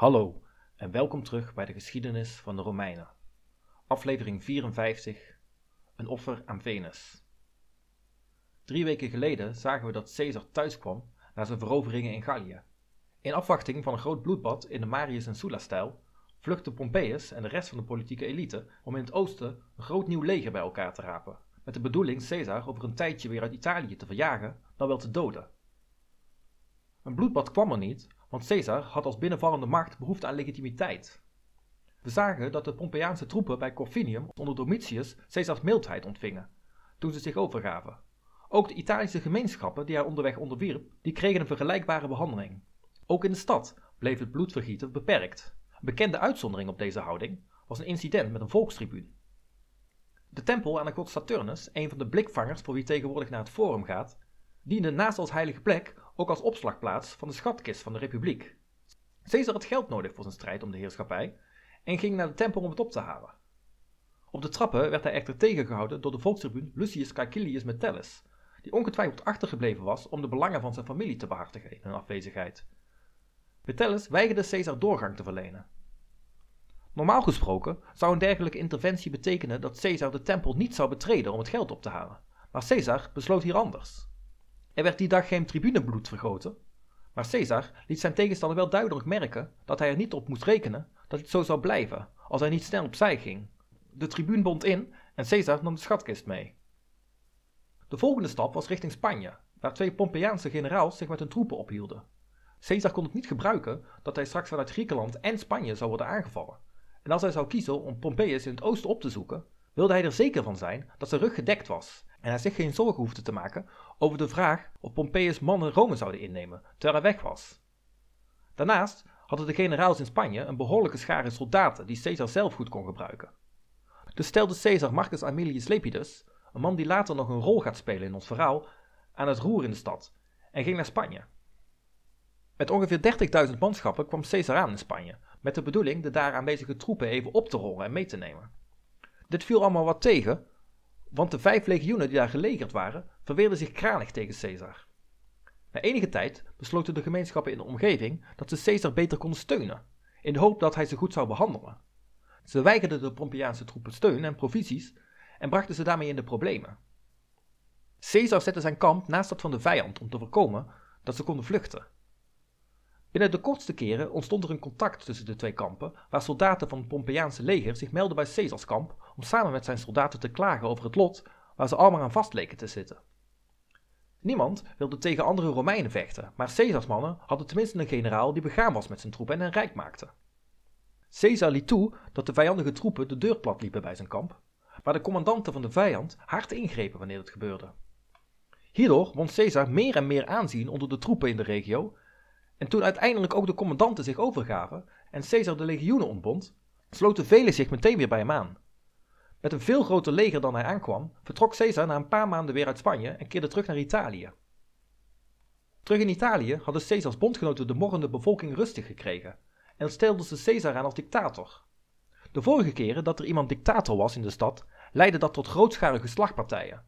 Hallo en welkom terug bij de geschiedenis van de Romeinen. Aflevering 54: Een offer aan Venus. Drie weken geleden zagen we dat Caesar thuis kwam na zijn veroveringen in Gallië. In afwachting van een groot bloedbad in de Marius en Sulla-stijl vluchtten Pompeius en de rest van de politieke elite om in het oosten een groot nieuw leger bij elkaar te rapen, met de bedoeling Caesar over een tijdje weer uit Italië te verjagen, dan wel te doden. Een bloedbad kwam er niet, want Caesar had als binnenvallende macht behoefte aan legitimiteit. We zagen dat de Pompeiaanse troepen bij Corfinium onder Domitius Caesars mildheid ontvingen, toen ze zich overgaven. Ook de Italische gemeenschappen die hij onderweg onderwierp, die kregen een vergelijkbare behandeling. Ook in de stad bleef het bloedvergieten beperkt. Een bekende uitzondering op deze houding was een incident met een volkstribuun. De tempel aan de god Saturnus, een van de blikvangers voor wie tegenwoordig naar het Forum gaat, diende naast als heilige plek ook als opslagplaats van de schatkist van de republiek. Caesar had geld nodig voor zijn strijd om de heerschappij en ging naar de tempel om het op te halen. Op de trappen werd hij echter tegengehouden door de volkstribuun Lucius Caecilius Metellus, die ongetwijfeld achtergebleven was om de belangen van zijn familie te behartigen in hun afwezigheid. Metellus weigerde Caesar doorgang te verlenen. Normaal gesproken zou een dergelijke interventie betekenen dat Caesar de tempel niet zou betreden om het geld op te halen, maar Caesar besloot hier anders. Er werd die dag geen tribunebloed vergoten, maar Caesar liet zijn tegenstander wel duidelijk merken dat hij er niet op moest rekenen dat het zo zou blijven als hij niet snel opzij ging. De tribuun bond in en Caesar nam de schatkist mee. De volgende stap was richting Spanje, waar twee Pompeiaanse generaals zich met hun troepen ophielden. Caesar kon het niet gebruiken dat hij straks vanuit Griekenland en Spanje zou worden aangevallen. En als hij zou kiezen om Pompeius in het oosten op te zoeken, wilde hij er zeker van zijn dat zijn rug gedekt was en hij zich geen zorgen hoefde te maken over de vraag of Pompeius mannen Rome zouden innemen terwijl hij weg was. Daarnaast hadden de generaals in Spanje een behoorlijke schare soldaten die Caesar zelf goed kon gebruiken. Dus stelde Caesar Marcus Aemilius Lepidus, een man die later nog een rol gaat spelen in ons verhaal, aan het roer in de stad en ging naar Spanje. Met ongeveer 30.000 manschappen kwam Caesar aan in Spanje, met de bedoeling de daar aanwezige troepen even op te rollen en mee te nemen. Dit viel allemaal wat tegen, want de vijf legioenen die daar gelegerd waren, verweerden zich kranig tegen Caesar. Na enige tijd besloten de gemeenschappen in de omgeving dat ze Caesar beter konden steunen, in de hoop dat hij ze goed zou behandelen. Ze weigerden de Pompeiaanse troepen steun en provisies en brachten ze daarmee in de problemen. Caesar zette zijn kamp naast dat van de vijand om te voorkomen dat ze konden vluchten. Binnen de kortste keren ontstond er een contact tussen de twee kampen, waar soldaten van het Pompeiaanse leger zich meldden bij Caesars kamp om samen met zijn soldaten te klagen over het lot waar ze allemaal aan vast leken te zitten. Niemand wilde tegen andere Romeinen vechten, maar Caesars mannen hadden tenminste een generaal die begaan was met zijn troepen en hen rijk maakte. Caesar liet toe dat de vijandige troepen de deur plat liepen bij zijn kamp, maar de commandanten van de vijand hard ingrepen wanneer het gebeurde. Hierdoor won Caesar meer en meer aanzien onder de troepen in de regio en toen uiteindelijk ook de commandanten zich overgaven en Caesar de legioenen ontbond, sloten velen zich meteen weer bij hem aan. Met een veel groter leger dan hij aankwam, vertrok Caesar na een paar maanden weer uit Spanje en keerde terug naar Italië. Terug in Italië hadden Caesars bondgenoten de morrende bevolking rustig gekregen en stelden ze Caesar aan als dictator. De vorige keren dat er iemand dictator was in de stad, leidde dat tot grootschalige slagpartijen.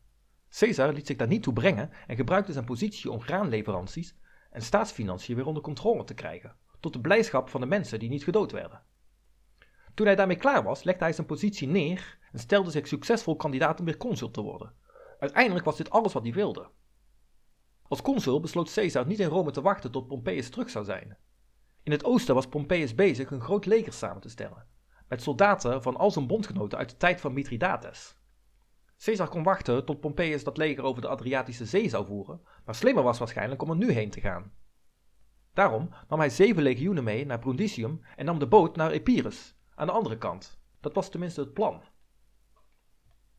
Caesar liet zich daar niet toe brengen en gebruikte zijn positie om graanleveranties en staatsfinanciën weer onder controle te krijgen, tot de blijdschap van de mensen die niet gedood werden. Toen hij daarmee klaar was, legde hij zijn positie neer en stelde zich succesvol kandidaat om weer consul te worden. Uiteindelijk was dit alles wat hij wilde. Als consul besloot Caesar niet in Rome te wachten tot Pompeius terug zou zijn. In het oosten was Pompeius bezig een groot leger samen te stellen, met soldaten van al zijn bondgenoten uit de tijd van Mithridates. Caesar kon wachten tot Pompeius dat leger over de Adriatische Zee zou voeren, maar slimmer was waarschijnlijk om er nu heen te gaan. Daarom nam hij zeven legioenen mee naar Brundisium en nam de boot naar Epirus, aan de andere kant. Dat was tenminste het plan.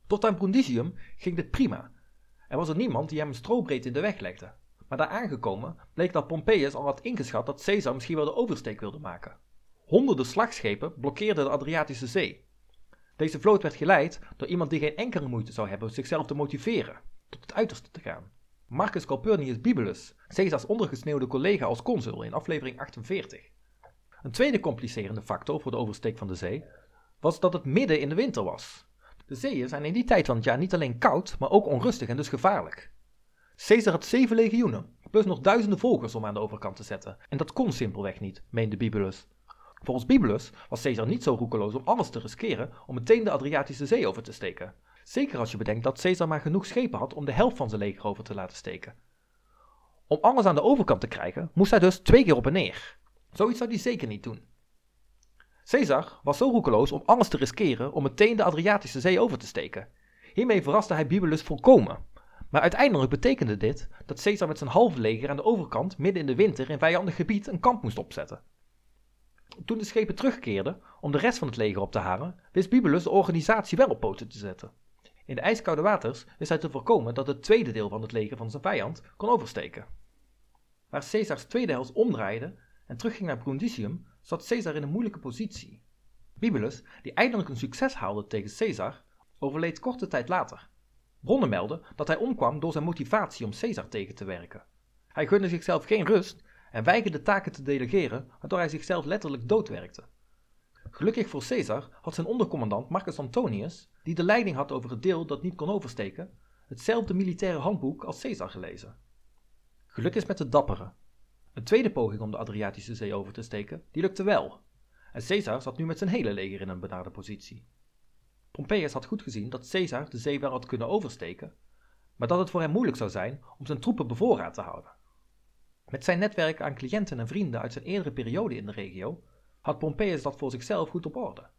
Tot aan Brundisium ging dit prima. Er was er niemand die hem een strobreed in de weg legde. Maar daar aangekomen bleek dat Pompeius al had ingeschat dat Caesar misschien wel de oversteek wilde maken. Honderden slagschepen blokkeerden de Adriatische Zee. Deze vloot werd geleid door iemand die geen enkele moeite zou hebben zichzelf te motiveren, tot het uiterste te gaan. Marcus Calpurnius Bibulus, Caesars ondergesneeuwde collega als consul in aflevering 48. Een tweede complicerende factor voor de oversteek van de zee was dat het midden in de winter was. De zeeën zijn in die tijd van het jaar niet alleen koud, maar ook onrustig en dus gevaarlijk. Caesar had zeven legioenen, plus nog duizenden volgers om aan de overkant te zetten, en dat kon simpelweg niet, meende Bibulus. Volgens Bibulus was Caesar niet zo roekeloos om alles te riskeren om meteen de Adriatische Zee over te steken. Zeker als je bedenkt dat Caesar maar genoeg schepen had om de helft van zijn leger over te laten steken. Om alles aan de overkant te krijgen, moest hij dus twee keer op en neer. Zoiets zou hij zeker niet doen. Caesar was zo roekeloos om alles te riskeren om meteen de Adriatische Zee over te steken. Hiermee verraste hij Bibulus volkomen. Maar uiteindelijk betekende dit dat Caesar met zijn halve leger aan de overkant midden in de winter in vijandig gebied een kamp moest opzetten. Toen de schepen terugkeerden om de rest van het leger op te halen, wist Bibulus de organisatie wel op poten te zetten. In de ijskoude waters wist hij te voorkomen dat het tweede deel van het leger van zijn vijand kon oversteken. Waar Caesars tweede helft omdraaide en terugging naar Brundisium, zat Caesar in een moeilijke positie. Bibulus, die eindelijk een succes haalde tegen Caesar, overleed korte tijd later. Bronnen melden dat hij omkwam door zijn motivatie om Caesar tegen te werken. Hij gunde zichzelf geen rust en weigerde taken te delegeren, waardoor hij zichzelf letterlijk doodwerkte. Gelukkig voor Caesar had zijn ondercommandant Marcus Antonius, die de leiding had over het deel dat niet kon oversteken, hetzelfde militaire handboek als Caesar gelezen. Geluk is met de dapperen. Een tweede poging om de Adriatische Zee over te steken, die lukte wel. En Caesar zat nu met zijn hele leger in een benarde positie. Pompeius had goed gezien dat Caesar de zee wel had kunnen oversteken, maar dat het voor hem moeilijk zou zijn om zijn troepen bevoorraad te houden. Met zijn netwerk aan cliënten en vrienden uit zijn eerdere periode in de regio had Pompeius dat voor zichzelf goed op orde.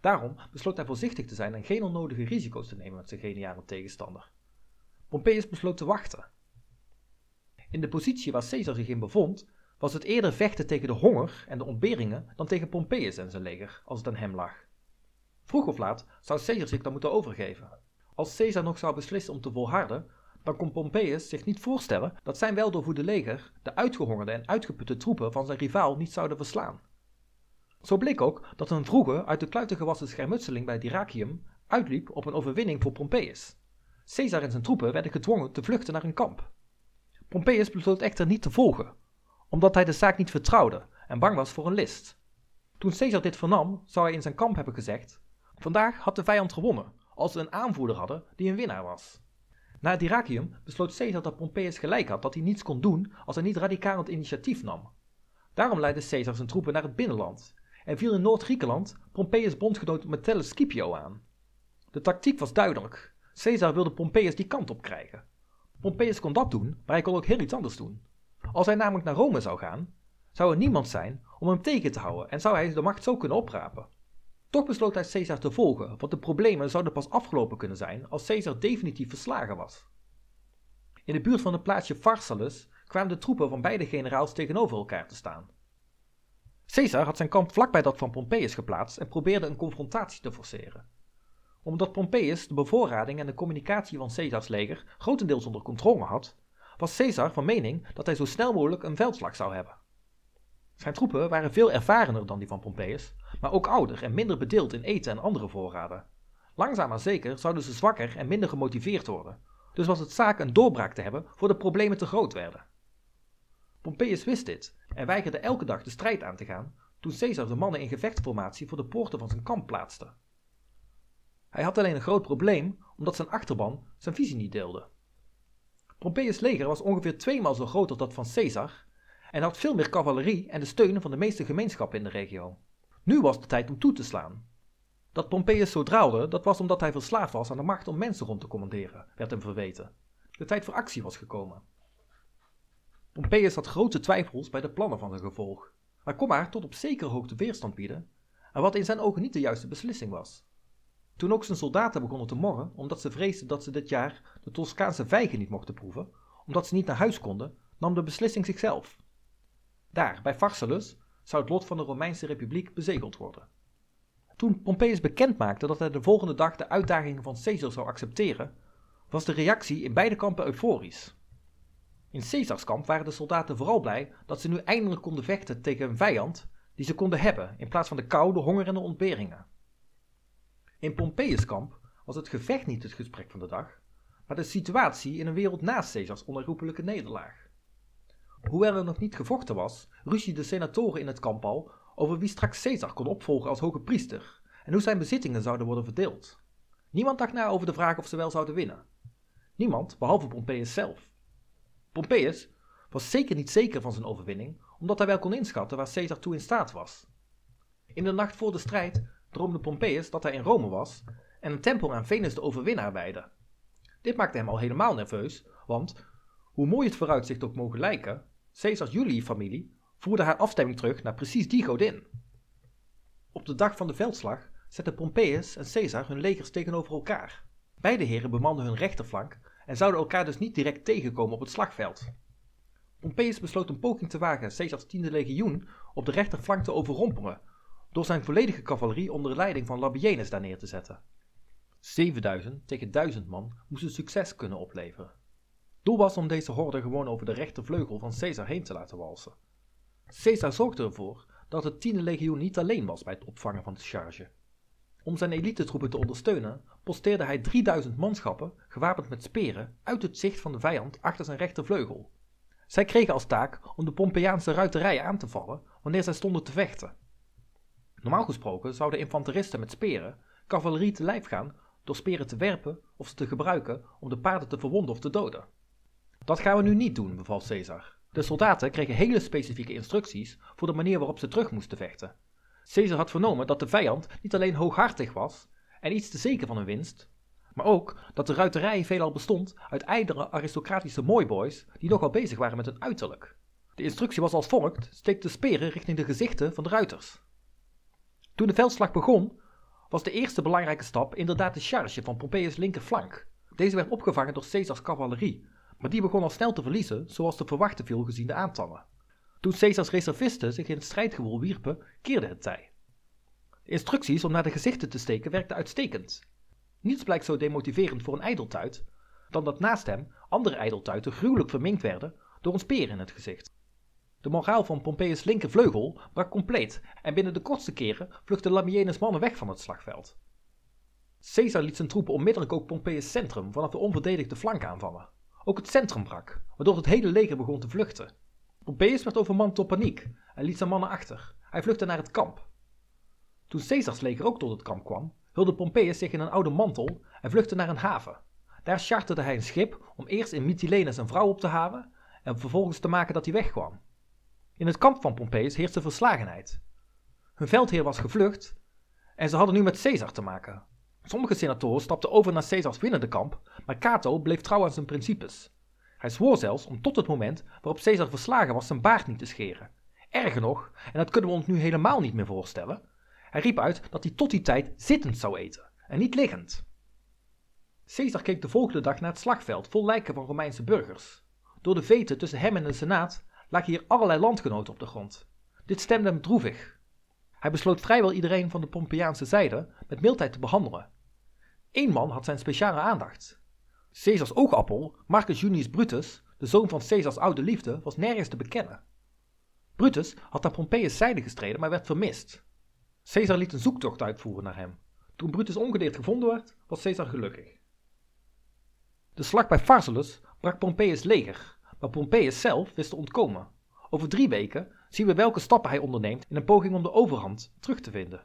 Daarom besloot hij voorzichtig te zijn en geen onnodige risico's te nemen met zijn geniale tegenstander. Pompeius besloot te wachten. In de positie waar Caesar zich in bevond, was het eerder vechten tegen de honger en de ontberingen dan tegen Pompeius en zijn leger, als het aan hem lag. Vroeg of laat zou Caesar zich dan moeten overgeven. Als Caesar nog zou beslissen om te volharden, dan kon Pompeius zich niet voorstellen dat zijn weldoorvoede leger de uitgehongerde en uitgeputte troepen van zijn rivaal niet zouden verslaan. Zo bleek ook dat een vroege, uit de kluiten gewassen schermutseling bij Dyrrachium uitliep op een overwinning voor Pompeius. Caesar en zijn troepen werden gedwongen te vluchten naar een kamp. Pompeius besloot echter niet te volgen, omdat hij de zaak niet vertrouwde en bang was voor een list. Toen Caesar dit vernam, zou hij in zijn kamp hebben gezegd: Vandaag had de vijand gewonnen, als ze een aanvoerder hadden die een winnaar was. Na Dyrrachium besloot Caesar dat Pompeius gelijk had dat hij niets kon doen als hij niet radicaal het initiatief nam. Daarom leidde Caesar zijn troepen naar het binnenland en viel in Noord-Griekenland Pompeius bondgenoot Metellus Scipio aan. De tactiek was duidelijk. Caesar wilde Pompeius die kant op krijgen. Pompeius kon dat doen, maar hij kon ook heel iets anders doen. Als hij namelijk naar Rome zou gaan, zou er niemand zijn om hem tegen te houden en zou hij de macht zo kunnen oprapen. Toch besloot hij Caesar te volgen, want de problemen zouden pas afgelopen kunnen zijn als Caesar definitief verslagen was. In de buurt van het plaatsje Pharsalus kwamen de troepen van beide generaals tegenover elkaar te staan. Caesar had zijn kamp vlakbij dat van Pompeius geplaatst en probeerde een confrontatie te forceren. Omdat Pompeius de bevoorrading en de communicatie van Caesars leger grotendeels onder controle had, was Caesar van mening dat hij zo snel mogelijk een veldslag zou hebben. Zijn troepen waren veel ervarener dan die van Pompeius, maar ook ouder en minder bedeeld in eten en andere voorraden. Langzaam maar zeker zouden ze zwakker en minder gemotiveerd worden, dus was het zaak een doorbraak te hebben voor de problemen te groot werden. Pompeius wist dit en weigerde elke dag de strijd aan te gaan toen Caesar de mannen in gevechtsformatie voor de poorten van zijn kamp plaatste. Hij had alleen een groot probleem omdat zijn achterban zijn visie niet deelde. Pompeius' leger was ongeveer tweemaal zo groot als dat van Caesar en had veel meer cavalerie en de steun van de meeste gemeenschappen in de regio. Nu was de tijd om toe te slaan. Dat Pompeius zo draalde, dat was omdat hij verslaafd was aan de macht om mensen rond te commanderen, werd hem verweten. De tijd voor actie was gekomen. Pompeius had grote twijfels bij de plannen van zijn gevolg, maar kon maar tot op zekere hoogte weerstand bieden, en wat in zijn ogen niet de juiste beslissing was. Toen ook zijn soldaten begonnen te morren omdat ze vreesden dat ze dit jaar de Toscaanse vijgen niet mochten proeven, omdat ze niet naar huis konden, nam de beslissing zichzelf. Daar, bij Pharsalus, zou het lot van de Romeinse Republiek bezegeld worden. Toen Pompeius bekend maakte dat hij de volgende dag de uitdagingen van Caesar zou accepteren, was de reactie in beide kampen euforisch. In Caesars kamp waren de soldaten vooral blij dat ze nu eindelijk konden vechten tegen een vijand die ze konden hebben in plaats van de kou, de honger en de ontberingen. In Pompeius kamp was het gevecht niet het gesprek van de dag, maar de situatie in een wereld naast Caesars onherroepelijke nederlaag. Hoewel er nog niet gevochten was, ruzie de senatoren in het kamp al over wie straks Caesar kon opvolgen als hoge priester en hoe zijn bezittingen zouden worden verdeeld. Niemand dacht na over de vraag of ze wel zouden winnen. Niemand, behalve Pompeius zelf. Pompeius was zeker niet zeker van zijn overwinning, omdat hij wel kon inschatten waar Caesar toe in staat was. In de nacht voor de strijd droomde Pompeius dat hij in Rome was en een tempel aan Venus de overwinnaar wijde. Dit maakte hem al helemaal nerveus, want, hoe mooi het vooruitzicht ook mogen lijken, Caesars Julii-familie voerde haar afstemming terug naar precies die godin. Op de dag van de veldslag zetten Pompeius en Caesar hun legers tegenover elkaar. Beide heren bemanden hun rechterflank en zouden elkaar dus niet direct tegenkomen op het slagveld. Pompeius besloot een poging te wagen Caesars tiende legioen op de rechterflank te overrompelen, door zijn volledige cavalerie onder leiding van Labienus daar neer te zetten. 7000 tegen 1000 man moest een succes kunnen opleveren. Doel was om deze horde gewoon over de rechtervleugel van Caesar heen te laten walsen. Caesar zorgde ervoor dat het tiende legioen niet alleen was bij het opvangen van de charge. Om zijn elitetroepen te ondersteunen, posteerde hij 3000 manschappen, gewapend met speren, uit het zicht van de vijand achter zijn rechtervleugel. Zij kregen als taak om de Pompeiaanse ruiterij aan te vallen wanneer zij stonden te vechten. Normaal gesproken zouden infanteristen met speren cavalerie te lijf gaan door speren te werpen of ze te gebruiken om de paarden te verwonden of te doden. Dat gaan we nu niet doen, beval Caesar. De soldaten kregen hele specifieke instructies voor de manier waarop ze terug moesten vechten. Caesar had vernomen dat de vijand niet alleen hooghartig was en iets te zeker van een winst, maar ook dat de ruiterij veelal bestond uit ijdere aristocratische mooiboys die nogal bezig waren met hun uiterlijk. De instructie was als volgt: steek de speren richting de gezichten van de ruiters. Toen de veldslag begon, was de eerste belangrijke stap inderdaad de charge van Pompeius' linkerflank. Deze werd opgevangen door Caesars cavalerie, maar die begon al snel te verliezen, zoals te verwachten viel gezien de aantallen. Toen Caesars reservisten zich in het strijdgewoel wierpen, keerde het tij. Instructies om naar de gezichten te steken werkten uitstekend. Niets blijkt zo demotiverend voor een ijdeltuit dan dat naast hem andere ijdeltuiten gruwelijk verminkt werden door een speer in het gezicht. De moraal van Pompeius' linkervleugel brak compleet en binnen de kortste keren vluchtten Lamienus mannen weg van het slagveld. Caesar liet zijn troepen onmiddellijk ook Pompeius' centrum vanaf de onverdedigde flank aanvallen. Ook het centrum brak, waardoor het hele leger begon te vluchten. Pompeius werd overmand door paniek en liet zijn mannen achter. Hij vluchtte naar het kamp. Toen Caesars leger ook tot het kamp kwam, hulde Pompeius zich in een oude mantel en vluchtte naar een haven. Daar charterde hij een schip om eerst in Mytilene zijn vrouw op te halen en vervolgens te maken dat hij wegkwam. In het kamp van Pompeius heerste verslagenheid. Hun veldheer was gevlucht en ze hadden nu met Caesar te maken. Sommige senatoren stapten over naar Caesars winnende kamp, maar Cato bleef trouw aan zijn principes. Hij zwoer zelfs om tot het moment waarop Caesar verslagen was zijn baard niet te scheren. Erger nog, en dat kunnen we ons nu helemaal niet meer voorstellen, hij riep uit dat hij tot die tijd zittend zou eten en niet liggend. Caesar keek de volgende dag naar het slagveld vol lijken van Romeinse burgers. Door de veten tussen hem en de senaat lagen hier allerlei landgenoten op de grond. Dit stemde hem droevig. Hij besloot vrijwel iedereen van de Pompeiaanse zijde met mildheid te behandelen. Eén man had zijn speciale aandacht. Caesars oogappel, Marcus Junius Brutus, de zoon van Caesars oude liefde, was nergens te bekennen. Brutus had aan Pompeius zijde gestreden, maar werd vermist. Caesar liet een zoektocht uitvoeren naar hem. Toen Brutus ongedeerd gevonden werd, was Caesar gelukkig. De slag bij Pharsalus brak Pompeius leger, maar Pompeius zelf wist te ontkomen. Over drie weken zien we welke stappen hij onderneemt in een poging om de overhand terug te vinden.